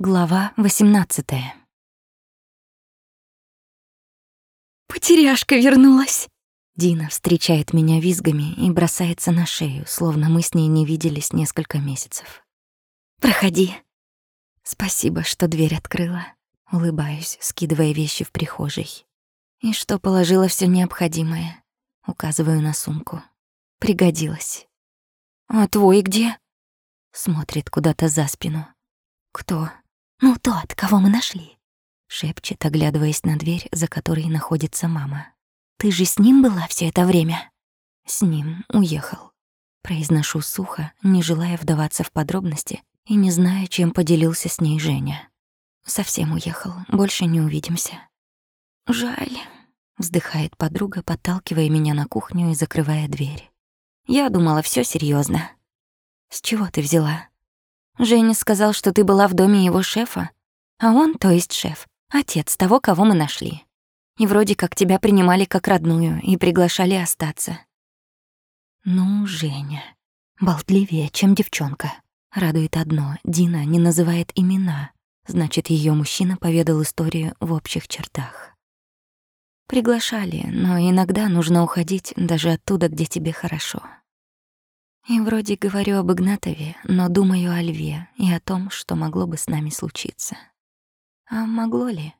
Глава 18 «Потеряшка вернулась!» Дина встречает меня визгами и бросается на шею, словно мы с ней не виделись несколько месяцев. «Проходи!» Спасибо, что дверь открыла. Улыбаюсь, скидывая вещи в прихожей. И что положила все необходимое. Указываю на сумку. Пригодилось. «А твой где?» Смотрит куда-то за спину. «Кто?» «Ну, тот, кого мы нашли», — шепчет, оглядываясь на дверь, за которой находится мама. «Ты же с ним была все это время?» «С ним уехал». Произношу сухо, не желая вдаваться в подробности и не зная, чем поделился с ней Женя. «Совсем уехал, больше не увидимся». «Жаль», — вздыхает подруга, подталкивая меня на кухню и закрывая дверь. «Я думала, все серьезно. «С чего ты взяла?» Женя сказал, что ты была в доме его шефа, а он, то есть шеф, отец того, кого мы нашли. И вроде как тебя принимали как родную и приглашали остаться. Ну, Женя, болтливее, чем девчонка. Радует одно, Дина не называет имена, значит, ее мужчина поведал историю в общих чертах. Приглашали, но иногда нужно уходить даже оттуда, где тебе хорошо. И вроде говорю об Игнатове, но думаю о Льве и о том, что могло бы с нами случиться. А могло ли?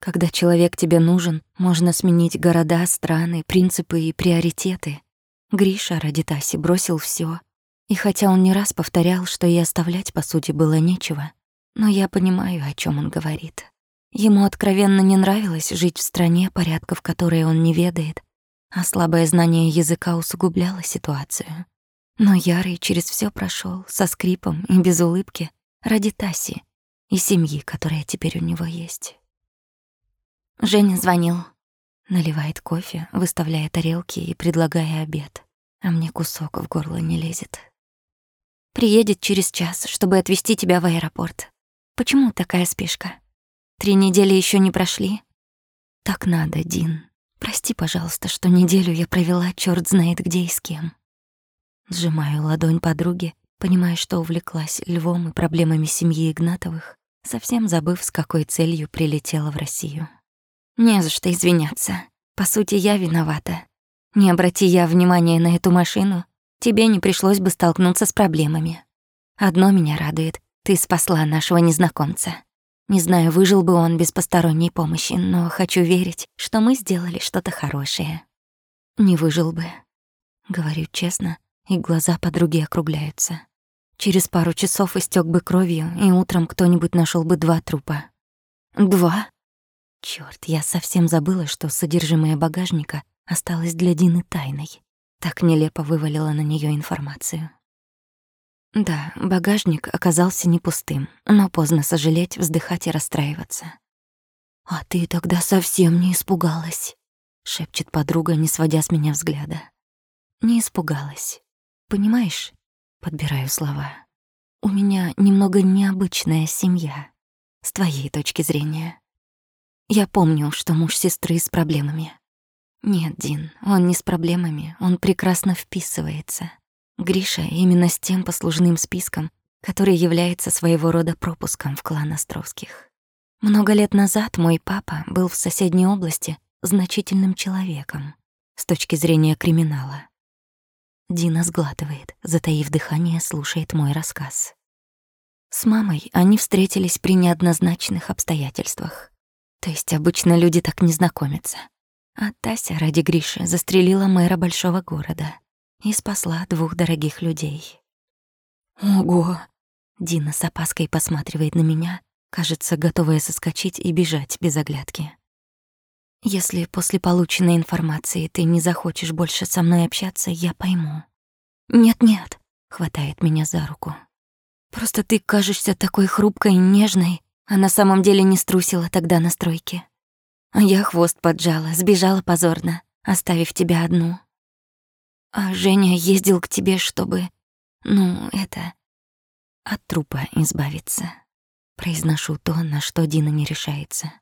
Когда человек тебе нужен, можно сменить города, страны, принципы и приоритеты. Гриша ради Таси бросил все, И хотя он не раз повторял, что и оставлять, по сути, было нечего, но я понимаю, о чем он говорит. Ему откровенно не нравилось жить в стране, порядков которой он не ведает, а слабое знание языка усугубляло ситуацию. Но Ярый через все прошел со скрипом и без улыбки ради Таси и семьи, которая теперь у него есть. Женя звонил. Наливает кофе, выставляя тарелки и предлагая обед. А мне кусок в горло не лезет. Приедет через час, чтобы отвезти тебя в аэропорт. Почему такая спешка? Три недели еще не прошли? Так надо, Дин. Прости, пожалуйста, что неделю я провела черт знает где и с кем. Сжимаю ладонь подруги, понимая, что увлеклась львом и проблемами семьи Игнатовых, совсем забыв, с какой целью прилетела в Россию. Не за что извиняться. По сути, я виновата. Не обрати я внимания на эту машину, тебе не пришлось бы столкнуться с проблемами. Одно меня радует — ты спасла нашего незнакомца. Не знаю, выжил бы он без посторонней помощи, но хочу верить, что мы сделали что-то хорошее. Не выжил бы. Говорю честно, и глаза подруги округляются. Через пару часов истек бы кровью, и утром кто-нибудь нашел бы два трупа. Два? Черт, я совсем забыла, что содержимое багажника осталось для Дины тайной. Так нелепо вывалила на нее информацию. Да, багажник оказался не пустым, но поздно сожалеть, вздыхать и расстраиваться. «А ты тогда совсем не испугалась», — шепчет подруга, не сводя с меня взгляда. Не испугалась. Понимаешь, подбираю слова. У меня немного необычная семья, с твоей точки зрения. Я помню, что муж сестры с проблемами. Нет, Дин, он не с проблемами, он прекрасно вписывается. Гриша именно с тем послужным списком, который является своего рода пропуском в клан Островских. Много лет назад мой папа был в соседней области значительным человеком с точки зрения криминала. Дина сглатывает, затаив дыхание, слушает мой рассказ. С мамой они встретились при неоднозначных обстоятельствах. То есть обычно люди так не знакомятся. А Тася ради Гриши застрелила мэра большого города и спасла двух дорогих людей. «Ого!» Дина с опаской посматривает на меня, кажется, готовая соскочить и бежать без оглядки. Если после полученной информации ты не захочешь больше со мной общаться, я пойму. Нет-нет, хватает меня за руку. Просто ты кажешься такой хрупкой и нежной, а на самом деле не струсила тогда на стройке. А я хвост поджала, сбежала позорно, оставив тебя одну. А Женя ездил к тебе, чтобы, ну, это, от трупа избавиться. Произношу то, на что Дина не решается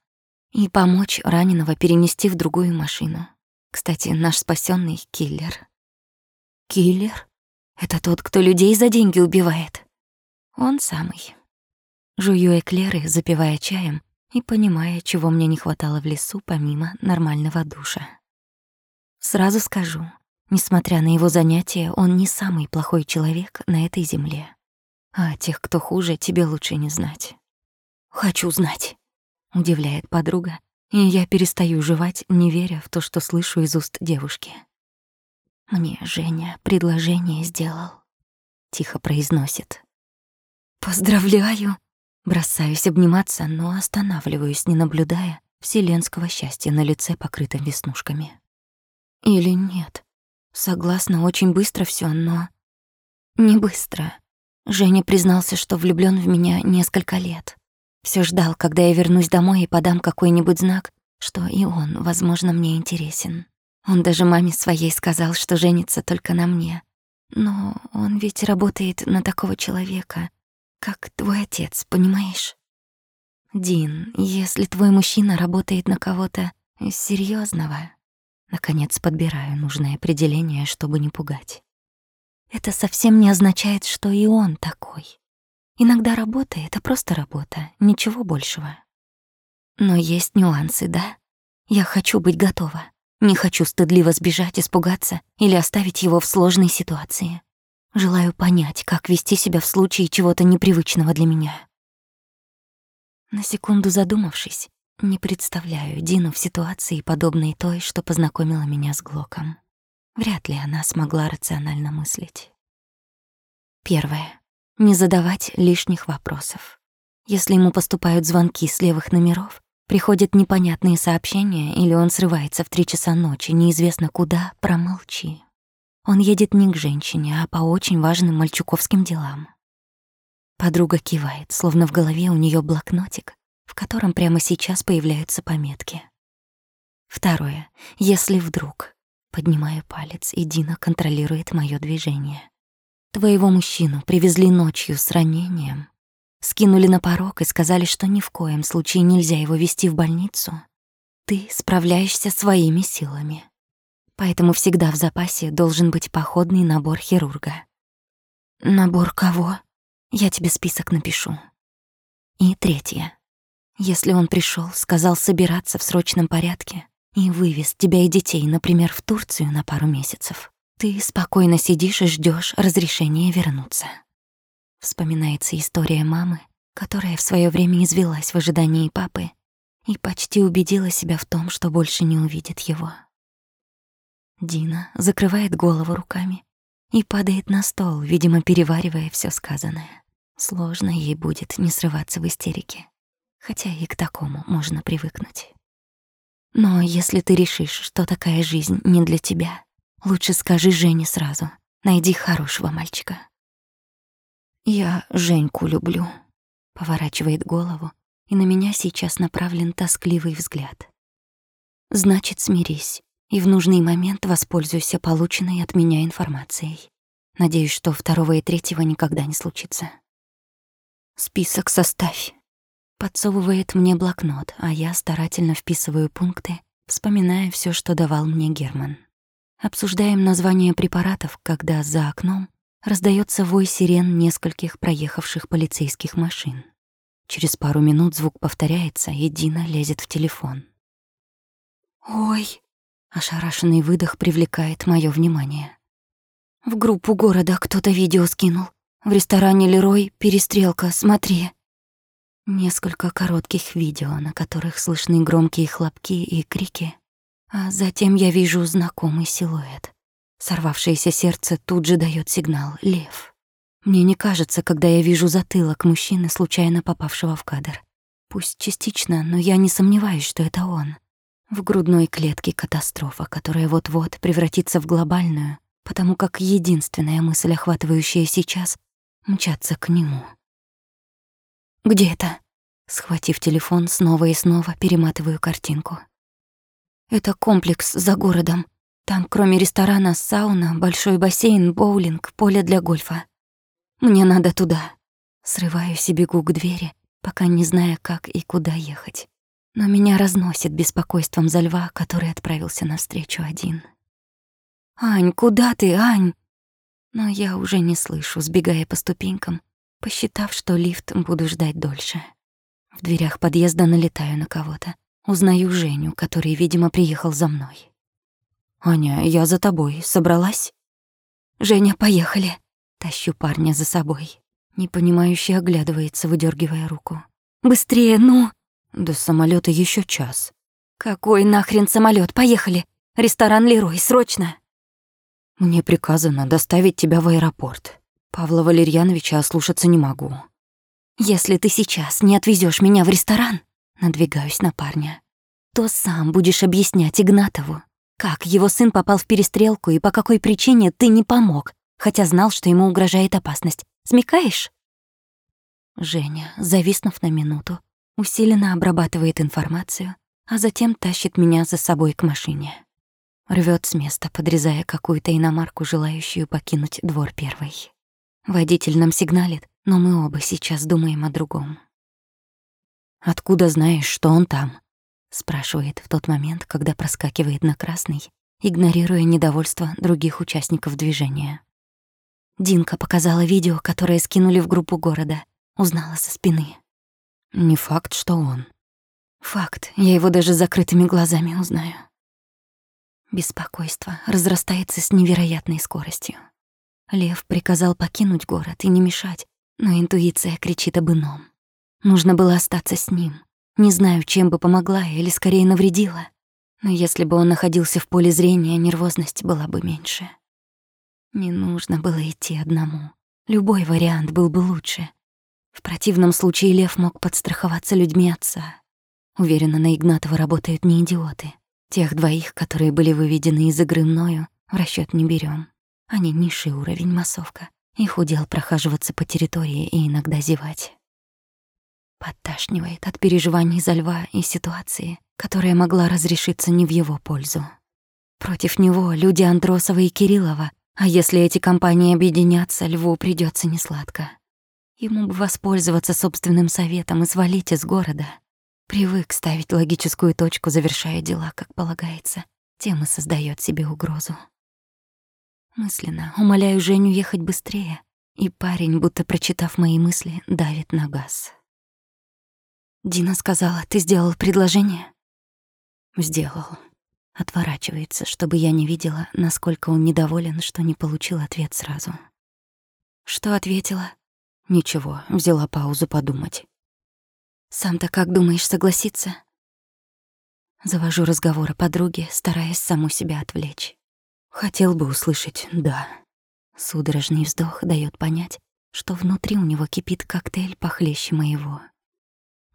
и помочь раненого перенести в другую машину. Кстати, наш спасенный киллер. Киллер? Это тот, кто людей за деньги убивает. Он самый. Жую эклеры, запивая чаем и понимая, чего мне не хватало в лесу помимо нормального душа. Сразу скажу, несмотря на его занятия, он не самый плохой человек на этой земле. А тех, кто хуже, тебе лучше не знать. «Хочу знать», — удивляет подруга, и я перестаю жевать, не веря в то, что слышу из уст девушки. «Мне Женя предложение сделал», — тихо произносит. «Поздравляю!» Бросаюсь обниматься, но останавливаюсь, не наблюдая вселенского счастья на лице, покрытом веснушками. Или нет? Согласна, очень быстро все, но... Не быстро. Женя признался, что влюблён в меня несколько лет. Все ждал, когда я вернусь домой и подам какой-нибудь знак, что и он, возможно, мне интересен. Он даже маме своей сказал, что женится только на мне. Но он ведь работает на такого человека, как твой отец, понимаешь? Дин, если твой мужчина работает на кого-то серьезного, наконец подбираю нужное определение, чтобы не пугать. Это совсем не означает, что и он такой. Иногда работа — это просто работа, ничего большего. Но есть нюансы, да? Я хочу быть готова. Не хочу стыдливо сбежать, испугаться или оставить его в сложной ситуации. Желаю понять, как вести себя в случае чего-то непривычного для меня. На секунду задумавшись, не представляю Дину в ситуации, подобной той, что познакомила меня с Глоком. Вряд ли она смогла рационально мыслить. Первое. Не задавать лишних вопросов. Если ему поступают звонки с левых номеров, приходят непонятные сообщения или он срывается в три часа ночи, неизвестно куда, промолчи. Он едет не к женщине, а по очень важным мальчуковским делам. Подруга кивает, словно в голове у нее блокнотик, в котором прямо сейчас появляются пометки. Второе. Если вдруг... Поднимаю палец, и Дина контролирует мое движение. Твоего мужчину привезли ночью с ранением, скинули на порог и сказали, что ни в коем случае нельзя его вести в больницу. Ты справляешься своими силами. Поэтому всегда в запасе должен быть походный набор хирурга. Набор кого? Я тебе список напишу. И третье. Если он пришел, сказал собираться в срочном порядке и вывез тебя и детей, например, в Турцию на пару месяцев, ты спокойно сидишь и ждешь разрешения вернуться. Вспоминается история мамы, которая в свое время извелась в ожидании папы и почти убедила себя в том, что больше не увидит его. Дина закрывает голову руками и падает на стол, видимо, переваривая все сказанное. Сложно ей будет не срываться в истерике, хотя и к такому можно привыкнуть. Но если ты решишь, что такая жизнь не для тебя, Лучше скажи Жене сразу. Найди хорошего мальчика. Я Женьку люблю. Поворачивает голову, и на меня сейчас направлен тоскливый взгляд. Значит, смирись, и в нужный момент воспользуйся полученной от меня информацией. Надеюсь, что второго и третьего никогда не случится. Список составь. Подсовывает мне блокнот, а я старательно вписываю пункты, вспоминая все, что давал мне Герман. Обсуждаем название препаратов, когда за окном раздается вой сирен нескольких проехавших полицейских машин. Через пару минут звук повторяется, и Дина лезет в телефон. «Ой!» — ошарашенный выдох привлекает мое внимание. «В группу города кто-то видео скинул. В ресторане Лерой перестрелка, смотри». Несколько коротких видео, на которых слышны громкие хлопки и крики, а затем я вижу знакомый силуэт. Сорвавшееся сердце тут же дает сигнал «Лев». Мне не кажется, когда я вижу затылок мужчины, случайно попавшего в кадр. Пусть частично, но я не сомневаюсь, что это он. В грудной клетке катастрофа, которая вот-вот превратится в глобальную, потому как единственная мысль, охватывающая сейчас, мчаться к нему. «Где это?» Схватив телефон, снова и снова перематываю картинку. Это комплекс за городом. Там, кроме ресторана, сауна, большой бассейн, боулинг, поле для гольфа. Мне надо туда. Срываюсь и бегу к двери, пока не зная, как и куда ехать. Но меня разносит беспокойством за льва, который отправился навстречу один. «Ань, куда ты, Ань?» Но я уже не слышу, сбегая по ступенькам, посчитав, что лифт буду ждать дольше. В дверях подъезда налетаю на кого-то. Узнаю Женю, который, видимо, приехал за мной. «Аня, я за тобой. Собралась?» «Женя, поехали!» Тащу парня за собой. Непонимающе оглядывается, выдергивая руку. «Быстрее, ну!» «До самолета еще час». «Какой нахрен самолет? Поехали! Ресторан Лерой, срочно!» «Мне приказано доставить тебя в аэропорт. Павла Валерьяновича ослушаться не могу». «Если ты сейчас не отвезешь меня в ресторан, надвигаюсь на парня, то сам будешь объяснять Игнатову, как его сын попал в перестрелку и по какой причине ты не помог, хотя знал, что ему угрожает опасность. Смекаешь?» Женя, зависнув на минуту, усиленно обрабатывает информацию, а затем тащит меня за собой к машине. Рвет с места, подрезая какую-то иномарку, желающую покинуть двор первой. Водитель нам сигналит, но мы оба сейчас думаем о другом. «Откуда знаешь, что он там?» — спрашивает в тот момент, когда проскакивает на красный, игнорируя недовольство других участников движения. Динка показала видео, которое скинули в группу города. Узнала со спины. Не факт, что он. Факт. Я его даже закрытыми глазами узнаю. Беспокойство разрастается с невероятной скоростью. Лев приказал покинуть город и не мешать, но интуиция кричит об ином. Нужно было остаться с ним. Не знаю, чем бы помогла или скорее навредила. Но если бы он находился в поле зрения, нервозность была бы меньше. Не нужно было идти одному. Любой вариант был бы лучше. В противном случае Лев мог подстраховаться людьми отца. Уверена, на Игнатова работают не идиоты. Тех двоих, которые были выведены из игры мною, в расчет не берем. Они низший уровень массовка. Их удел прохаживаться по территории и иногда зевать. Подташнивает от переживаний за льва и ситуации, которая могла разрешиться не в его пользу. Против него люди Андросова и Кириллова а если эти компании объединятся, Льву придется несладко. Ему бы воспользоваться собственным советом и свалить из города. Привык ставить логическую точку, завершая дела, как полагается. Тем и создает себе угрозу. Мысленно умоляю Женю ехать быстрее, и парень, будто прочитав мои мысли, давит на газ. Дина сказала, ты сделал предложение? Сделал. Отворачивается, чтобы я не видела, насколько он недоволен, что не получил ответ сразу. Что ответила? Ничего, взяла паузу подумать. Сам-то как думаешь согласиться? Завожу разговор о подруге, стараясь саму себя отвлечь. Хотел бы услышать «да». Судорожный вздох дает понять, что внутри у него кипит коктейль похлеще моего.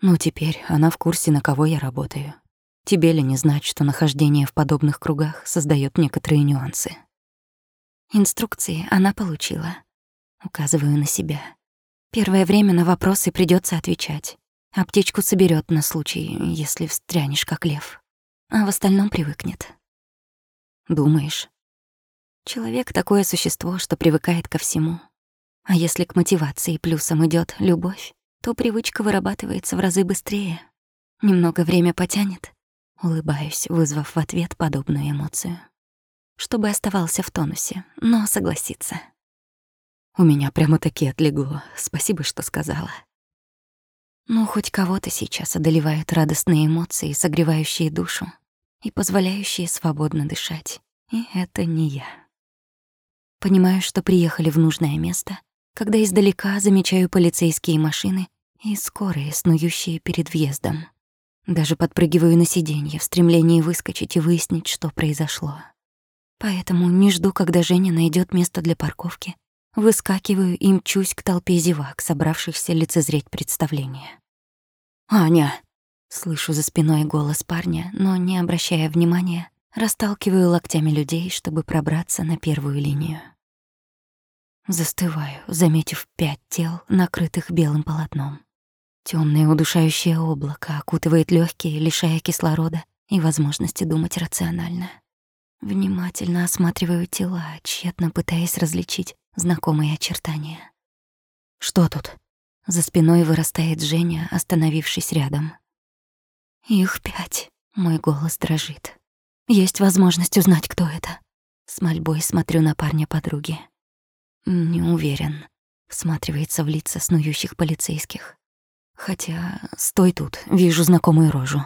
Ну, теперь она в курсе, на кого я работаю. Тебе ли не знать, что нахождение в подобных кругах создает некоторые нюансы? Инструкции она получила. Указываю на себя. Первое время на вопросы придется отвечать. Аптечку соберет на случай, если встрянешь как лев. А в остальном привыкнет. Думаешь? Человек — такое существо, что привыкает ко всему. А если к мотивации плюсом идет любовь, то привычка вырабатывается в разы быстрее. Немного время потянет, Улыбаюсь, вызвав в ответ подобную эмоцию. Чтобы оставался в тонусе, но согласиться. У меня прямо-таки отлегло. Спасибо, что сказала. Ну, хоть кого-то сейчас одолевают радостные эмоции, согревающие душу и позволяющие свободно дышать. И это не я. Понимаю, что приехали в нужное место, когда издалека замечаю полицейские машины и скорые, снующие перед въездом. Даже подпрыгиваю на сиденье в стремлении выскочить и выяснить, что произошло. Поэтому не жду, когда Женя найдет место для парковки. Выскакиваю и мчусь к толпе зевак, собравшихся лицезреть представление. «Аня!» Слышу за спиной голос парня, но, не обращая внимания, расталкиваю локтями людей, чтобы пробраться на первую линию. Застываю, заметив пять тел, накрытых белым полотном. Темное удушающее облако окутывает легкие, лишая кислорода и возможности думать рационально. Внимательно осматриваю тела, тщетно пытаясь различить знакомые очертания. «Что тут?» За спиной вырастает Женя, остановившись рядом. «Их пять», — мой голос дрожит. «Есть возможность узнать, кто это?» С мольбой смотрю на парня подруги. «Не уверен. всматривается в лица снующих полицейских. Хотя, стой тут, вижу знакомую рожу.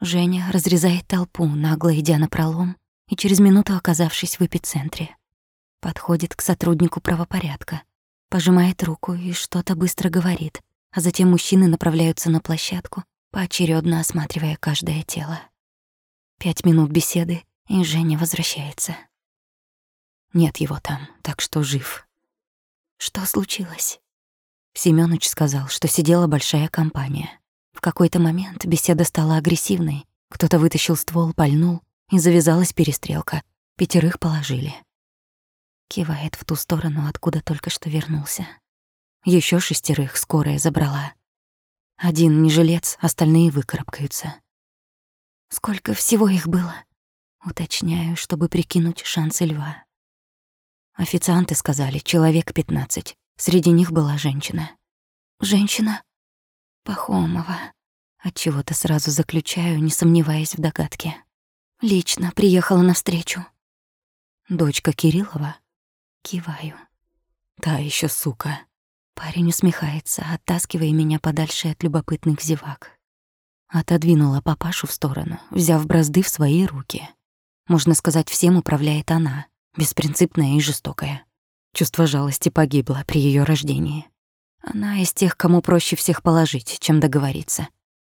Женя разрезает толпу, нагло идя на пролом, и через минуту оказавшись в эпицентре. Подходит к сотруднику правопорядка, пожимает руку и что-то быстро говорит, а затем мужчины направляются на площадку, поочередно осматривая каждое тело. Пять минут беседы, и Женя возвращается. Нет его там, так что жив. Что случилось? Семёныч сказал, что сидела большая компания. В какой-то момент беседа стала агрессивной. Кто-то вытащил ствол, пальнул, и завязалась перестрелка. Пятерых положили. Кивает в ту сторону, откуда только что вернулся. Еще шестерых скорая забрала. Один не жилец, остальные выкарабкаются. Сколько всего их было? Уточняю, чтобы прикинуть шансы льва. Официанты сказали, человек пятнадцать. Среди них была женщина. Женщина? Пахомова. Отчего-то сразу заключаю, не сомневаясь в догадке. Лично приехала навстречу. Дочка Кириллова? Киваю. Та еще сука. Парень усмехается, оттаскивая меня подальше от любопытных зевак. Отодвинула папашу в сторону, взяв бразды в свои руки. Можно сказать, всем управляет она, беспринципная и жестокая. Чувство жалости погибло при ее рождении. Она из тех, кому проще всех положить, чем договориться.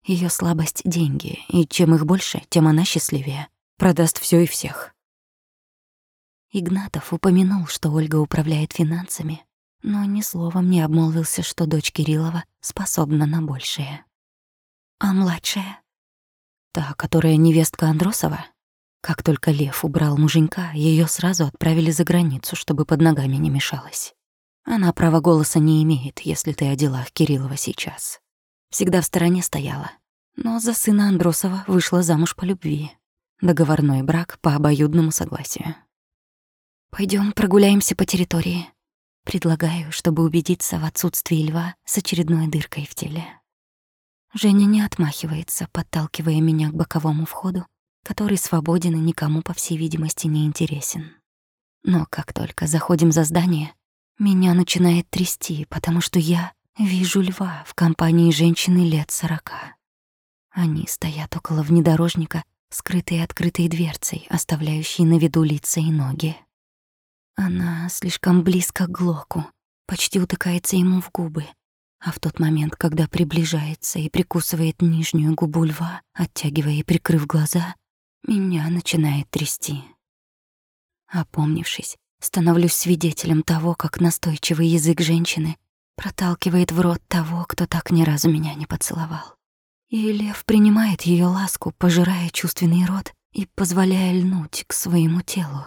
Ее слабость — деньги, и чем их больше, тем она счастливее. Продаст все и всех. Игнатов упомянул, что Ольга управляет финансами, но ни словом не обмолвился, что дочь Кириллова способна на большее. А младшая? Та, которая невестка Андросова? Как только Лев убрал муженька, ее сразу отправили за границу, чтобы под ногами не мешалась. Она права голоса не имеет, если ты о делах Кириллова сейчас. Всегда в стороне стояла. Но за сына Андросова вышла замуж по любви. Договорной брак по обоюдному согласию. Пойдем прогуляемся по территории. Предлагаю, чтобы убедиться в отсутствии льва с очередной дыркой в теле. Женя не отмахивается, подталкивая меня к боковому входу, который свободен и никому, по всей видимости, не интересен. Но как только заходим за здание, меня начинает трясти, потому что я вижу льва в компании женщины лет сорока. Они стоят около внедорожника, скрытые открытой дверцей, оставляющей на виду лица и ноги. Она слишком близко к Глоку, почти утыкается ему в губы, а в тот момент, когда приближается и прикусывает нижнюю губу льва, оттягивая и прикрыв глаза, меня начинает трясти. Опомнившись, становлюсь свидетелем того, как настойчивый язык женщины проталкивает в рот того, кто так ни разу меня не поцеловал. И лев принимает ее ласку, пожирая чувственный рот и позволяя льнуть к своему телу.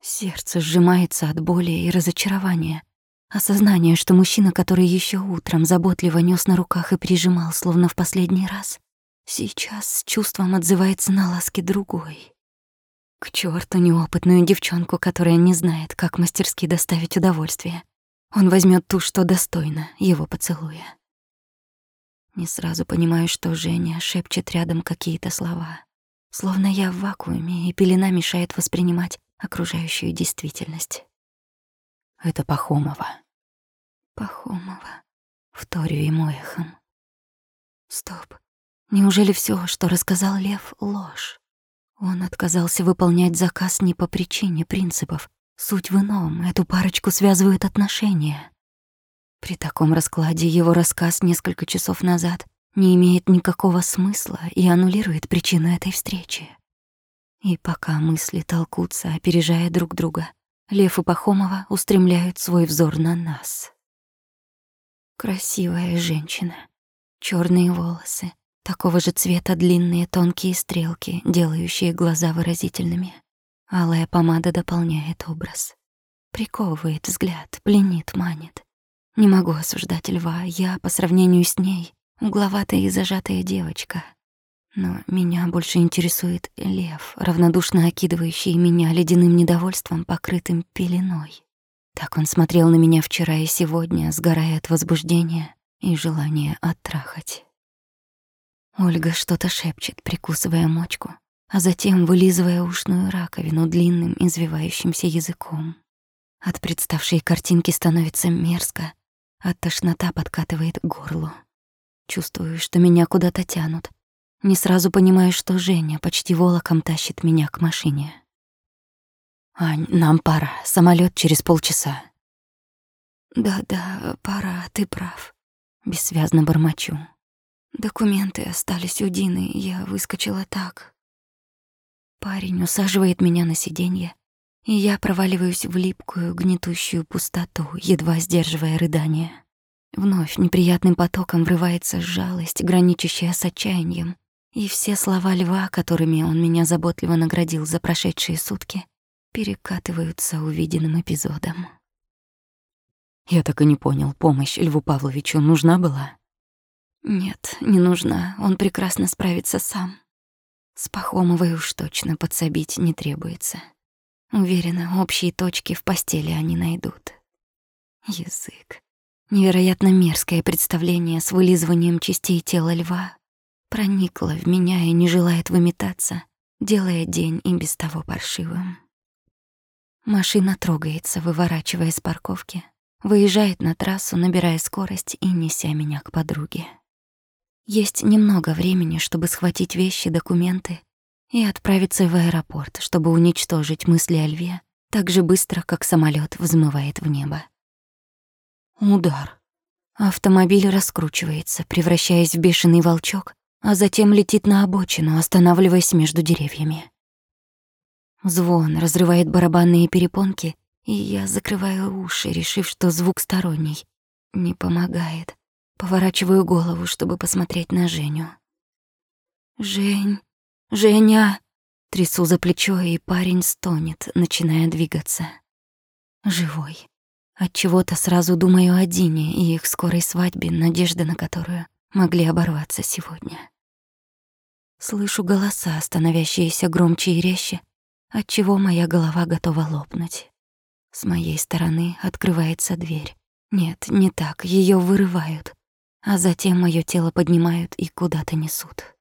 Сердце сжимается от боли и разочарования. Осознание, что мужчина, который еще утром заботливо нес на руках и прижимал, словно в последний раз, сейчас с чувством отзывается на ласки другой. К черту неопытную девчонку, которая не знает, как мастерски доставить удовольствие. Он возьмет ту, что достойна его поцелуя. Не сразу понимаю, что Женя шепчет рядом какие-то слова. Словно я в вакууме, и пелена мешает воспринимать окружающую действительность. Это Пахомова. Пахомова. Вторю ему эхом. Стоп. Неужели все, что рассказал Лев, ложь? Он отказался выполнять заказ не по причине принципов. Суть в ином, эту парочку связывают отношения. При таком раскладе его рассказ несколько часов назад не имеет никакого смысла и аннулирует причину этой встречи. И пока мысли толкутся, опережая друг друга, Лев и Пахомова устремляют свой взор на нас. Красивая женщина, черные волосы, такого же цвета длинные тонкие стрелки, делающие глаза выразительными. Алая помада дополняет образ. Приковывает взгляд, пленит, манит. Не могу осуждать льва, я по сравнению с ней угловатая и зажатая девочка. Но меня больше интересует лев, равнодушно окидывающий меня ледяным недовольством, покрытым пеленой. Так он смотрел на меня вчера и сегодня, сгорая от возбуждения и желания оттрахать. Ольга что-то шепчет, прикусывая мочку, а затем вылизывая ушную раковину длинным извивающимся языком. От представшей картинки становится мерзко, а тошнота подкатывает к горлу. Чувствую, что меня куда-то тянут. Не сразу понимаю, что Женя почти волоком тащит меня к машине. «Ань, нам пора. Самолет через полчаса». «Да-да, пора, ты прав». Бессвязно бормочу. Документы остались у Дины, я выскочила так. Парень усаживает меня на сиденье, и я проваливаюсь в липкую, гнетущую пустоту, едва сдерживая рыдание. Вновь неприятным потоком врывается жалость, граничащая с отчаянием, и все слова льва, которыми он меня заботливо наградил за прошедшие сутки, перекатываются увиденным эпизодом. Я так и не понял, помощь Льву Павловичу нужна была? Нет, не нужна, он прекрасно справится сам. С Пахомовой уж точно подсобить не требуется. Уверена, общие точки в постели они найдут. Язык. Невероятно мерзкое представление с вылизыванием частей тела льва проникло в меня и не желает выметаться, делая день и без того паршивым. Машина трогается, выворачивая с парковки, выезжает на трассу, набирая скорость и неся меня к подруге. Есть немного времени, чтобы схватить вещи, документы и отправиться в аэропорт, чтобы уничтожить мысли о льве так же быстро, как самолет взмывает в небо. Удар. Автомобиль раскручивается, превращаясь в бешеный волчок, а затем летит на обочину, останавливаясь между деревьями. Звон разрывает барабанные перепонки, и я закрываю уши, решив, что звук сторонний. Не помогает. Поворачиваю голову, чтобы посмотреть на Женю. «Жень, Женя!» Трясу за плечо, и парень стонет, начиная двигаться. Живой. От чего то сразу думаю о Дине и их скорой свадьбе, надежда на которую могли оборваться сегодня. Слышу голоса, становящиеся громче и резче, отчего моя голова готова лопнуть. С моей стороны открывается дверь. Нет, не так, ее вырывают, а затем мое тело поднимают и куда-то несут.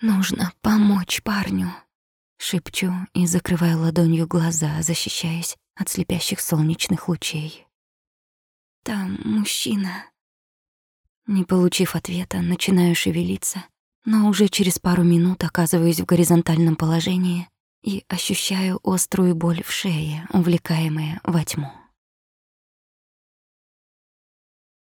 Нужно помочь парню, шепчу и закрываю ладонью глаза, защищаясь от слепящих солнечных лучей. Там мужчина. Не получив ответа, начинаю шевелиться, но уже через пару минут оказываюсь в горизонтальном положении и ощущаю острую боль в шее, увлекаемая во тьму.